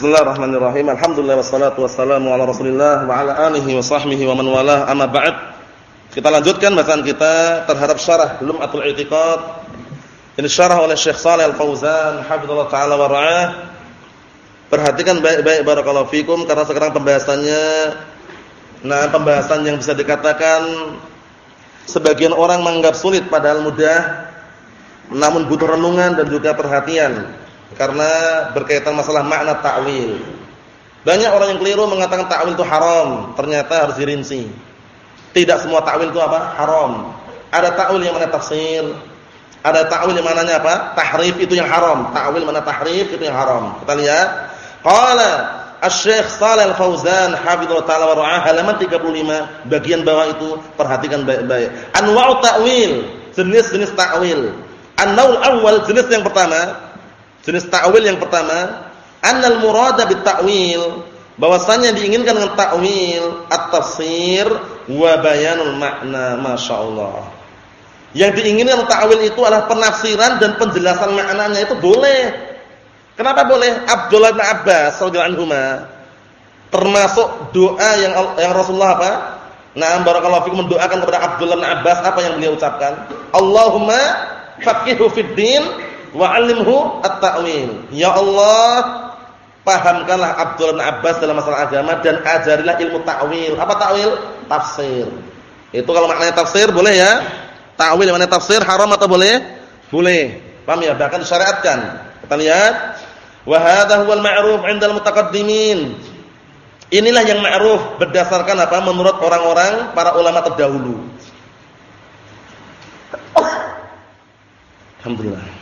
Bismillahirrahmanirrahim. Alhamdulillah wassalatu wassalamu ala Rasulillah wa ala alihi wa sahbihi wa man walah. Amma ba'd. Kita lanjutkan bacaan kita terhadap syarah Lum'atul I'tiqad. Ini syarah oleh Syekh Shalih Al-Fauzan, hafizallahu taala wa ra'ah. Perhatikan baik-baik barakallahu fikum karena sekarang pembahasannya nah pembahasan yang bisa dikatakan sebagian orang menganggap sulit padahal mudah namun butuh renungan dan juga perhatian karena berkaitan masalah makna ta'wil. Banyak orang yang keliru mengatakan ta'wil itu haram, ternyata harus dirinci. Tidak semua ta'wil itu apa? Haram. Ada ta'wil yang mana tafsir, ada ta'wil yang mananya apa? Tahrif itu yang haram. Ta'wil mana tahrif itu yang haram. Kita lihat. Qala Asy-Syaikh Shalal Fauzan hafizallahu taala wa ra'ah halaman 35 bagian bawah itu perhatikan baik-baik. Anwa'u ta'wil, jenis-jenis ta'wil. An-naul awal jenis yang pertama Jenis ta'wil yang pertama, annal murada bit ta'wil, bahwasanya diinginkan dengan ta'wil at-tafsir wa bayanul makna, masyaallah. Yang diinginkan ta'wil itu adalah penafsiran dan penjelasan maknanya itu boleh. Kenapa boleh? Abdullah bin Abbas radhiyallahu termasuk doa yang yang Rasulullah apa? Nah, barakallahu fikum mendoakan kepada Abdullah bin Abbas apa yang beliau ucapkan? Allahumma faqihhu fid din wa at-ta'wil. Ya Allah, pahamkanlah Abdullah bin Abbas dalam masalah agama dan ajarilah ilmu ta'wil. Apa ta'wil? Tafsir. Itu kalau maknanya tafsir boleh ya? Ta'wil maknanya tafsir haram atau boleh? Boleh. Paham ya? Bahkan disyariatkan. Kita lihat. Wa hadha huwal ma'ruf 'inda al-mutaqaddimin. Inilah yang ma'ruf berdasarkan apa? Menurut orang-orang para ulama terdahulu. Alhamdulillah.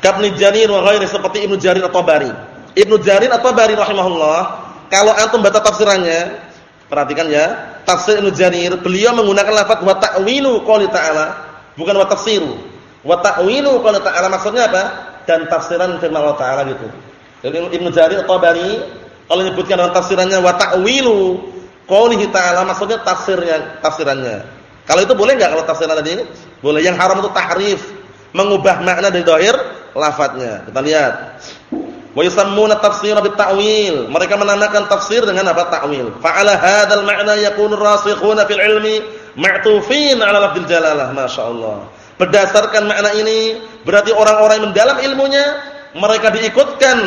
Kabni Jarir wa ghairi seperti Ibnu Jarir atau Bari. Ibnu Jarir atau Bari rahimahullah, kalau antum baca tafsirannya, perhatikan ya, tafsir Ibnu Jarir, beliau menggunakan lafaz wa ta'wilu qouli ta'ala, bukan wa tafsiru. Wa ta'wilu qouli ta'ala maksudnya apa? Dan tafsiran firman Allah Ta'ala gitu. Jadi Ibnu Jarir atau Bari kalau menyebutkan dalam tafsirannya wa ta'wilu qouli ta'ala maksudnya tafsirnya, tafsirannya. Kalau itu boleh enggak kalau tafsiran tadi? Boleh. Yang haram itu tahrif, mengubah makna dari zahir lafadznya. Kita lihat. Wa yusammuna tafsir bit ta'wil. Mereka menamakan tafsir dengan apa? Ta'wil. Fa'ala hadzal ma'na yakunu rasikhuna fil ilmi ma'tufin 'ala lafdzil jalalah. Masyaallah. Berdasarkan makna ini berarti orang-orang yang mendalam ilmunya mereka diikutkan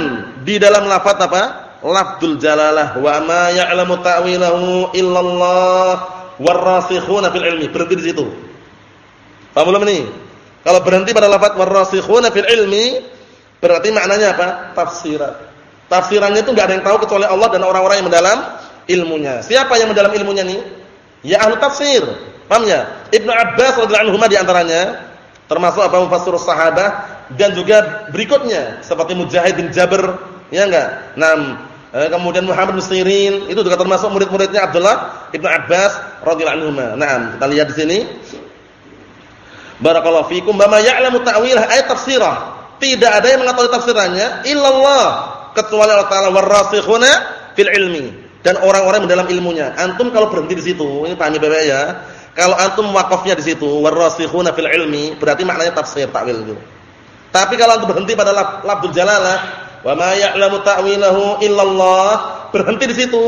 di dalam lafaz apa? Lafdzul jalalah wa ma ya'lamu ta'wilahu illallah warasikhuna fil ilmi. Berhenti di situ. Paham belum ini? Kalau berhenti pada lafaz warasikhuna fil ilmi berarti maknanya apa? Tafsiran. Tafsirannya itu enggak ada yang tahu kecuali Allah dan orang-orang yang mendalam ilmunya. Siapa yang mendalam ilmunya nih? Ya ahli tafsir. Paham ya? Ibnu Abbas radhiyallahu anhu di antaranya termasuk apa mufassir sahabat dan juga berikutnya seperti Mujahid bin Jabir, ya enggak? Nam eh, kemudian Muhammad bin Sirin itu juga termasuk murid-muridnya Abdullah Ibnu Abbas radhiyallahu anhu. Naam, kita lihat di sini. Barakallahu fikum bama ya'lamu ta'wilah ayat tafsirah. Tidak ada yang mengetahui tafsirannya illallah kecuali Allah Taala warasikhuna fil ilmi dan orang-orang yang dalam ilmunya. Antum kalau berhenti di situ, ini pahami Bapak ya. Kalau antum wakafnya di situ warasikhuna fil ilmi berarti maknanya tafsir takwil itu. Tapi kalau antum berhenti pada lafzul jalalah wa ma ya'lamu ta'wilahu illallah berhenti di situ,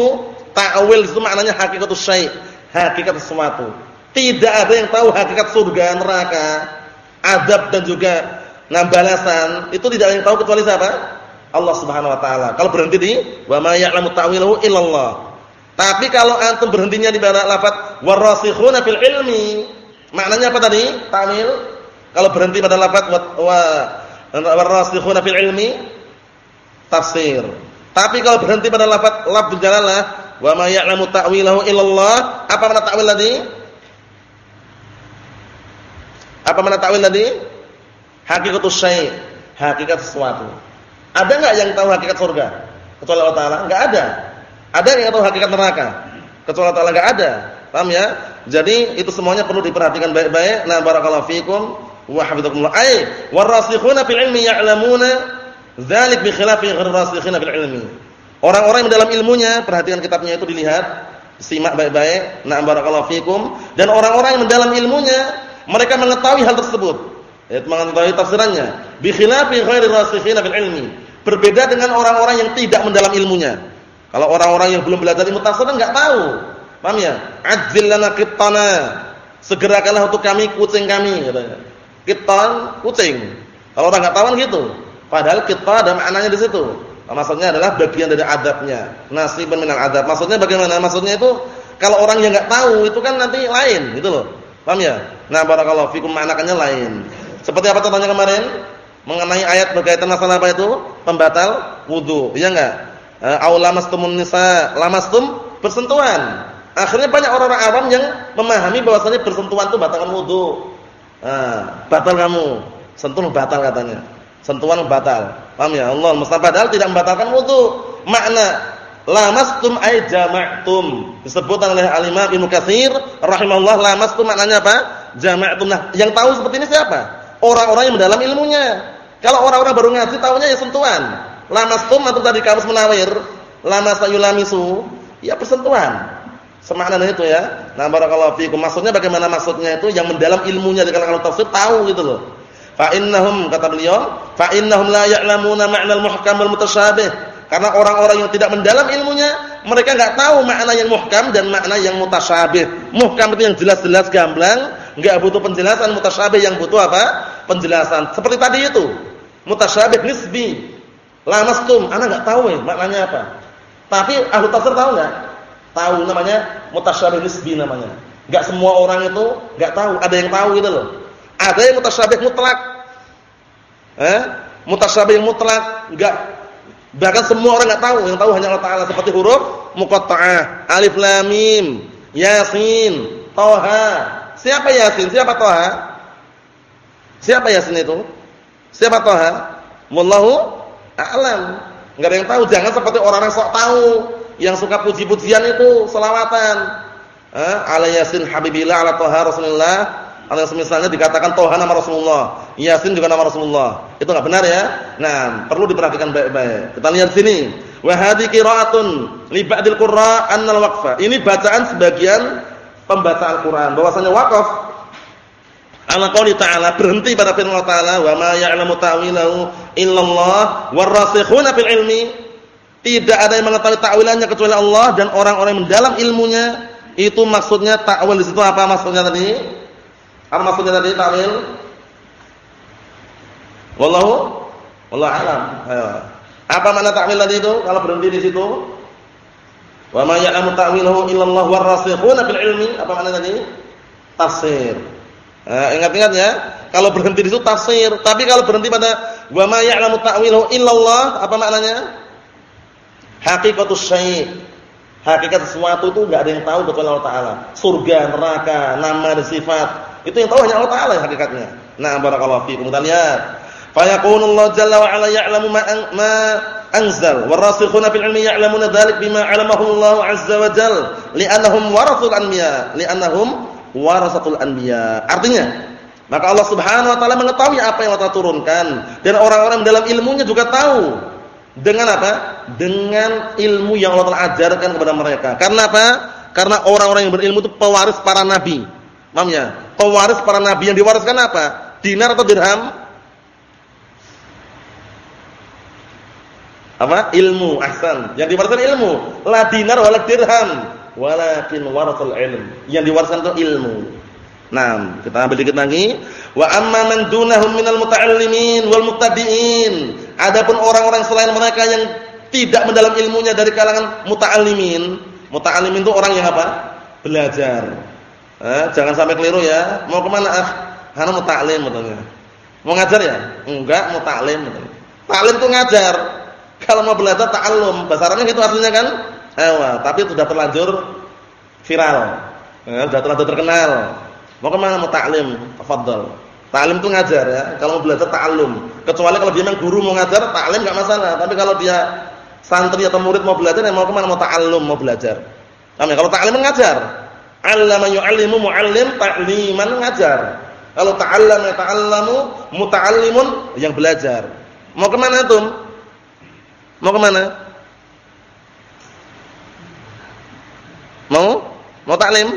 takwil itu maknanya hakikatus syai', hakikat sesuatu. Tidak ada yang tahu hakikat surga, neraka, adab dan juga nah balasan. Itu tidak ada yang tahu kecuali siapa? Allah Subhanahu wa taala. Kalau berhenti di wa ma ya'lamu ta'wilahu illallah. Tapi kalau antum berhentinya di pada lafaz warasikhuna fil ilmi, maknanya apa tadi? Ta'wil. Kalau berhenti pada lafaz wa warasikhuna fil ilmi tafsir. Tapi kalau berhenti pada lafaz lafzul jalalah wa ma ya'lamu ta'wilahu illallah, apa makna ta'wil tadi? Apa mana takwil tadi? Hakikatus syai', hakikat sesuatu. Ada enggak yang tahu hakikat surga? Kecuali Allah Taala? Enggak ada. Ada yang tahu hakikat neraka? Kecuali Allah Taala enggak ada. Paham ya? Jadi itu semuanya perlu diperhatikan baik-baik. Nah, barakallahu fikum wa hafizakumullah. Ai, warasikhuna fil ilmi ya'lamuna dzalik bi khilafi ghirrasikhina fil ilmi. Orang-orang yang dalam ilmunya, perhatikan kitabnya itu dilihat, simak baik-baik. Nah, barakallahu fikum dan orang-orang yang mendalam ilmunya mereka mengetahui hal tersebut. Mengetahui tafsirannya. Bi khilafi ghairi rasikhina fil ilmi. Berbeda dengan orang-orang yang tidak mendalam ilmunya. Kalau orang-orang yang belum belajar ilmu tafsir enggak tahu. Paham ya? Adzil lana qittana. Segerakanlah untuk kami kucing kami katanya. Qittan kucing. Kalau orang enggak tahu kan gitu. Padahal qitta ada maknanya di situ. Maksudnya adalah bagian dari adabnya. Nasiban minal adab. Maksudnya bagaimana? Maksudnya itu kalau orang yang enggak tahu itu kan nanti lain gitu loh. Paham ya? Nah, barakallahu fikum maknanya lain. Seperti apa contohnya kemarin? Mengenai ayat berkaitan masalah apa itu? Pembatal wudu. Iya enggak? Eh, Au lamastumun nisa, lamastum bersentuhan. Akhirnya banyak orang-orang awam yang memahami bahwasanya bersentuhan itu batalkan wudu. Nah, batal kamu. Sentuh batal katanya. Sentuhan batal. Paham ya? Allah mustahil padahal tidak membatalkan wudu. Makna lamastum ay jama'tum. Disebutkan oleh Al-Imam Ibnu Katsir rahimahullah lamastum maknanya apa? Jama'tum. Nah, yang tahu seperti ini siapa? Orang-orang yang mendalam ilmunya. Kalau orang-orang baru ngaji tahunya ya sentuhan. Lamastum atau tadi kamus menawir, lamasayulamisu, ya persentuhan. Semakna itu ya. Nah, barakallahu fiikum. Maksudnya bagaimana maksudnya itu yang mendalam ilmunya di kalangan tafsir tahu gitu loh. Fa innahum kata beliau, fa innahum la ya'lamuna ma'nal muhkam wal. Karena orang-orang yang tidak mendalam ilmunya, mereka enggak tahu makna yang muhkam dan makna yang mutasyabih. Muhkam itu yang jelas-jelas gamblang, enggak butuh penjelasan, mutasyabih yang butuh apa? Penjelasan. Seperti tadi itu mutasyabih nisbi. Lamastum, ana enggak tahu ya maknanya apa. Tapi ahli tafsir tahu enggak? Tahu namanya mutasyabih nisbi namanya. Enggak semua orang itu enggak tahu, ada yang tahu gitu loh. Ada yang mutasyabih mutlak. Eh? Mutasyabih mutlak, enggak bahkan semua orang enggak tahu, yang tahu hanya Allah Taala seperti huruf muqatta'ah, alif lam mim, yasin, toha. Siapa yasin? Siapa toha? Siapa yasin itu? Siapa toha? Wallahu a'lam. Enggak ada yang tahu, jangan seperti orang-orang sok tahu yang suka puji-pujian itu, selawatan. Eh, ala yasin habibillah ala toha Rasulullah. Atau semisalnya dikatakan toha nama Rasulullah, Yasin juga nama Rasulullah. Itu enggak benar ya? Nah, perlu diperhatikan baik-baik. Kita lihat sini. Wa hadhi qira'atun li ba'dil qurra annal waqfa. Ini bacaan sebagian pembaca Al-Qur'an bahwasanya wakaf Ala qouli ta'ala berhenti pada firman Allah Ta'ala wa ma ya'lamu ta'wilahu illallah warasikhuna fil ilmi tidak ada yang mengetahui ta'wilannya kecuali Allah dan orang-orang yang mendalam ilmunya itu maksudnya ta'wil di situ apa maksudnya tadi? Apa maksudnya tadi ta'wil? Wallahu wallahu alam. Ayo. Apa makna ta'wil tadi itu kalau berhenti di situ? Wa ma ya'lamu ta'wilahu illallah warasikhuna fil ilmi apa makna tadi? Tafsir. Nah, ingat-ingat ya, kalau berhenti di situ tafsir, tapi kalau berhenti pada wa ma ya'lamu ta'wilahu illallah, apa maknanya? Hakikatus syai'. Hakikat sesuatu itu enggak ada yang tahu kecuali Allah taala. Surga, neraka, nama dan sifat, itu yang tahu hanya Allah taala hakikatnya. Nah, barakallahu fiikum. Kita lihat. Fa Allah jalla wa ala ya'lamu ma, ma anzal warasikhuna fil ilmi ya'lamuna dzalik bima 'alamahu Allah 'azza wa jalla li'annahum warathul anbiya li'annahum warasatul anbiya. Artinya, maka Allah Subhanahu wa taala mengetahui apa yang Allah turunkan dan orang-orang dalam ilmunya juga tahu. Dengan apa? Dengan ilmu yang Allah telah ajarkan kepada mereka. Karena apa? Karena orang-orang yang berilmu itu pewaris para nabi. Paham ya? Pewaris para nabi yang diwariskan apa? Dinar atau dirham? Apa? Ilmu, ahsan. Yang diwariskan ilmu. La dinar wala dirham walakin warathul ilm. Yang diwariskan itu ilmu. Nah, kita ambil dikit lagi. Wa amma man dunahum minal muta'allimin wal mubtadi'in. Adapun orang-orang selain mereka yang tidak mendalam ilmunya dari kalangan muta'allimin. Muta'allimin itu orang yang apa? Belajar. Eh, jangan sampai keliru ya. Mau ke mana ah? Hana muta'allim katanya. Mau ngajar ya? Enggak, muta'allim katanya. Ta'lim itu ngajar. Kalau mau belajar ta'allum, bahasa Arabnya gitu aslinya kan? Ewa, tapi sudah terlanjur viral. Ya, sudah terlanjur terkenal. Mau ke mana mau taklim? Tafadhol. Taklim itu ngajar ya. Kalau mau belajar ta'allum. Kecuali kalau dia memang guru mau ngajar, taklim enggak masalah. Tapi kalau dia santri atau murid mau belajar, ya mau ke mana mau ta'allum, mau belajar. Paham ya? Kalau taklim ngajar. 'Allama yu'allimu mu'allim, ta'liman ngajar. Kalau ta'allama ta'allamu, muta'allimun yang belajar. Mau ke mana tuh? Mau ke mana? Mau? Mau taklim?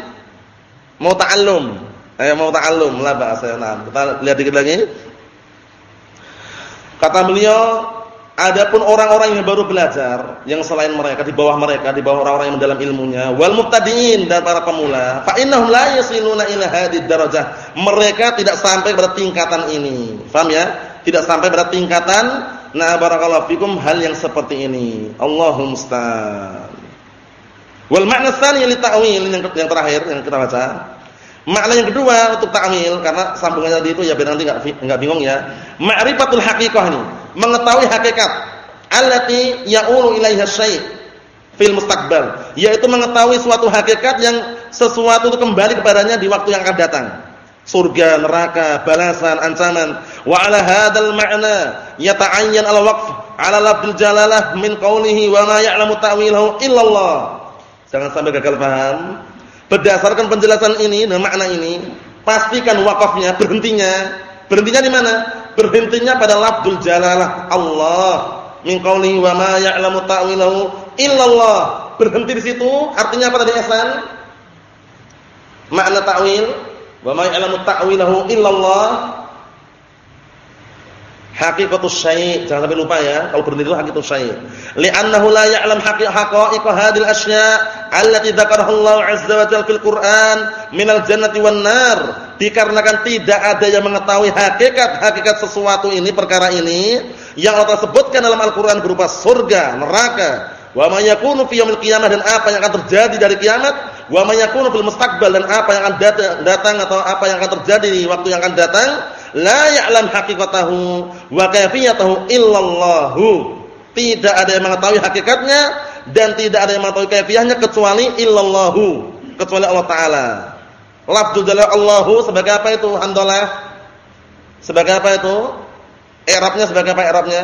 Mau ta'allum? Eh mau ta'allum lah bahasa nah. Kita lihat dikit lagi. Kata beliau, Adapun orang-orang yang baru belajar, yang selain mereka di bawah mereka, di bawah orang-orang yang mendalam ilmunya, wal mubtadi'in dan para pemula, fa innahum la yasiluna ila hadhihi darajah. Mereka tidak sampai pada tingkatan ini. Paham ya? Tidak sampai pada tingkatan nah barakallahu fikum hal yang seperti ini. Allahu musta'an. Wal makna tsani li ta'wil yang terakhir yang kita baca. Makna yang kedua untuk ta'wil karena sambungannya tadi itu ya biar nanti enggak enggak bingung ya. Ma'rifatul haqiqah ini mengetahui hakikat allati ya'ulu ilaiha syai' fil mustaqbal, yaitu mengetahui suatu hakikat yang sesuatu itu kembali kepadanya di waktu yang akan datang. Surga, neraka, balasan, ancaman. Wa ala hadzal ma'na yata'ayyan al-waqf 'ala lafdzil jalalah min qawlihi wa ma ya'lamu ta'wilahu illallah. Jangan sampai gagal paham. Berdasarkan penjelasan ini, nah makna ini, pastikan wakafnya, berhentinya. Berhentinya di mana? Berhentinya pada lafzul jalalah Allah min qawli wa ma ya'lamu ta'wilahu illallah berhenti di situ artinya apa tadi Hasan makna ta'wil wa ma ya'lamu ta'wilahu illallah Hakikatus syai', jangan sampai lupa ya. Kalau berhenti itu hakikatus syai'. Li'annahu la ya'lam haqa'iqa hadhil asya' allati dzakaraha Allah 'azza wa jalla fil Qur'an minal jannati wan nar. Dikarenakan tidak ada yang mengetahui hakikat-hakikat sesuatu ini, perkara ini yang Allah sebutkan dalam Al-Qur'an berupa surga, neraka, wa ma yakunu fi yaumil qiyamah dan apa yang akan terjadi dari kiamat, wa ma yakunu fil mustaqbal dan apa yang akan datang atau apa yang akan terjadi di waktu yang akan datang la ya'lam haqiqatahu wa kayfiyatahu illallahu. Tidak ada yang mengetahui hakikatnya dan tidak ada yang mengetahui kaifiahnya kecuali illallahu, kecuali Allah taala. Lafzul jalal Allahu sebagai apa itu? Handalah. Sebagai apa itu? I'rabnya sebagai apa i'rabnya?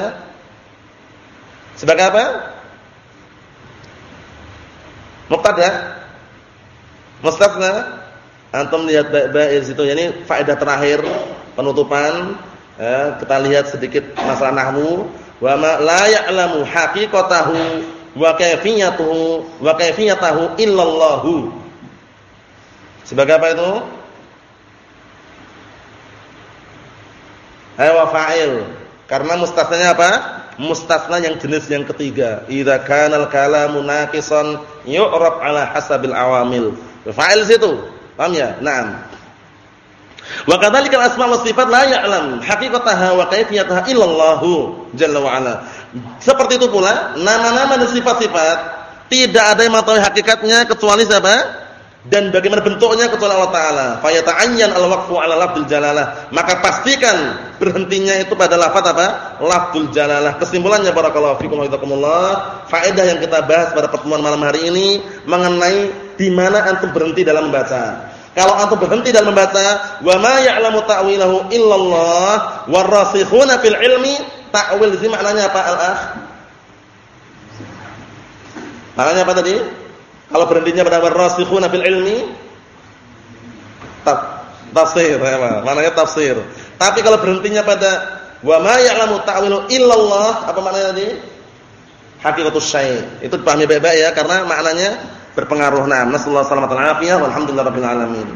Sebagai apa? Mubtada. Mustasna. Antum lihat baik-baik di situ. Ini faedah terakhir penutupan ya, kita lihat sedikit masalah nahwu wa ma la ya'lamu haqiqatahu wa kayfiyatuhu wa kayfiyatahu illallahu sebagai apa itu? Hawa fa'il. Karena mustasnanya apa? Mustasna yang jenis yang ketiga. Idza kana al-kalamu naqisan yu'rab ala hasabil awamil. Fa'il situ. Paham ya? Na'am. Wa kadzalikal asma wa sifat la ya'lam haqiqataha wa kayfiyataha illallahu jalla wa ala. Seperti itu pula nama-nama dan sifat-sifat tidak ada yang mengetahui hakikatnya kecuali siapa? Dan bagaimana bentuknya kecuali Allah taala. Fa yata'ayyan al-waqfu 'ala lafdzil jalalah. Maka pastikan berhentinya itu pada lafaz apa? Lafdzul jalalah. Kesimpulannya barakallahu fikum wa jazakumullah. Faedah yang kita bahas pada pertemuan malam hari ini mengenai di mana antum berhenti dalam membaca. Kalau antum berhenti dalam membaca wa ma ya'lamu ta'wilahu illallah warasikhuna fil ilmi, ta'wil di maknanya apa al-akh? Maknanya apa tadi? Kalau berhentinya pada warasikhuna fil ilmi tafsir ya, maknanya tafsir. Tapi kalau berhentinya pada wa ma ya'lamu ta'wilahu illallah, apa maknanya tadi? Hakikatus syai'. Itu dipahami baik-baik ya karena maknanya berpengaruh. Nah, nasallahu alaihi wasallam walhamdulillahirabbil alamin.